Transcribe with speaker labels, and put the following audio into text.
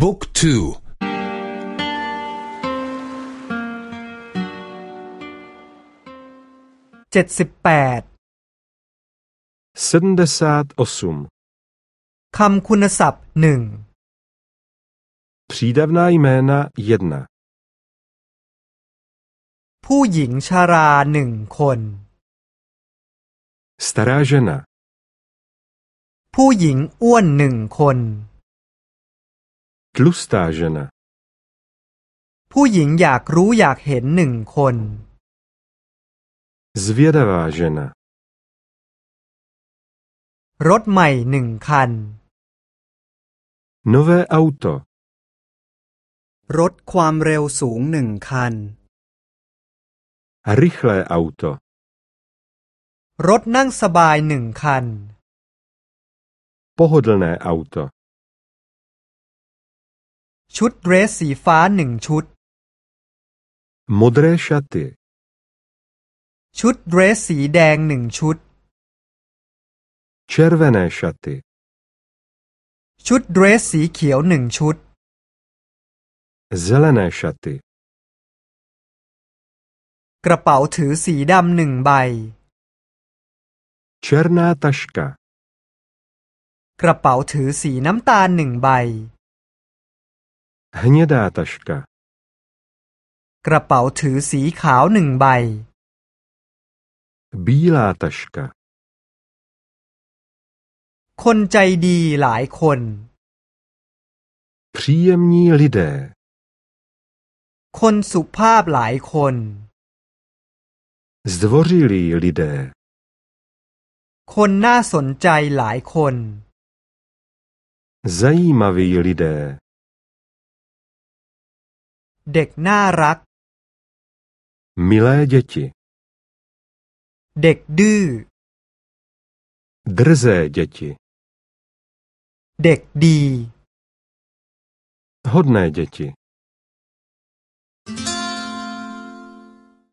Speaker 1: บุ๊กทู
Speaker 2: เจ็ดสิบแปดคำคุณศัพท์หนึ่ง
Speaker 3: Přídavná jména jedna
Speaker 2: ผู้หญิงชาราหนึ่งคน
Speaker 3: Stará žena
Speaker 2: ผู้หญิงอ้วนหนึ่งคน
Speaker 3: Tlustá žena
Speaker 2: ผู้หญิงอยากรู้อยากเห็นหนึ่งคน
Speaker 3: Zvědavá žena
Speaker 2: รถใหม่หนึ่งคัน
Speaker 3: Nové auto
Speaker 2: รถความเร็วสูงหนึ่งคัน
Speaker 3: Rychlé auto
Speaker 2: รถนั่งสบายหนึ่งคัน
Speaker 3: Pohodlné auto
Speaker 2: ชุดเดรสสีฟ้าหนึ่งชุด
Speaker 3: Modré šaty
Speaker 2: ชุดเดรสสีแดงหนึ่งชุด
Speaker 3: Červené šaty
Speaker 2: ชุดเดรสสีเขียวหนึ่งชุด
Speaker 3: Zelené šaty
Speaker 2: กระเป๋าถือสีดำหนึ่งใบ
Speaker 3: Černá taška
Speaker 2: กระเป๋าถือสีน้ำตาลหนึ่งใบ
Speaker 3: Hnědá taška
Speaker 2: กระเป๋าถือสีขาวหนึ่งใบ
Speaker 3: Bílá taška
Speaker 2: คนใจดีหลายคน
Speaker 3: Příjemní lidé
Speaker 2: คนสุภาพหลายคน
Speaker 3: Zdvořilí lidé
Speaker 2: คนน่าสนใจหลายคน
Speaker 3: Zajímaví lidé
Speaker 2: เด็กน่ารัก
Speaker 3: Milé děti
Speaker 2: เด็กดื้อ
Speaker 3: Drzé děti
Speaker 2: เด็กดี
Speaker 3: Hodné děti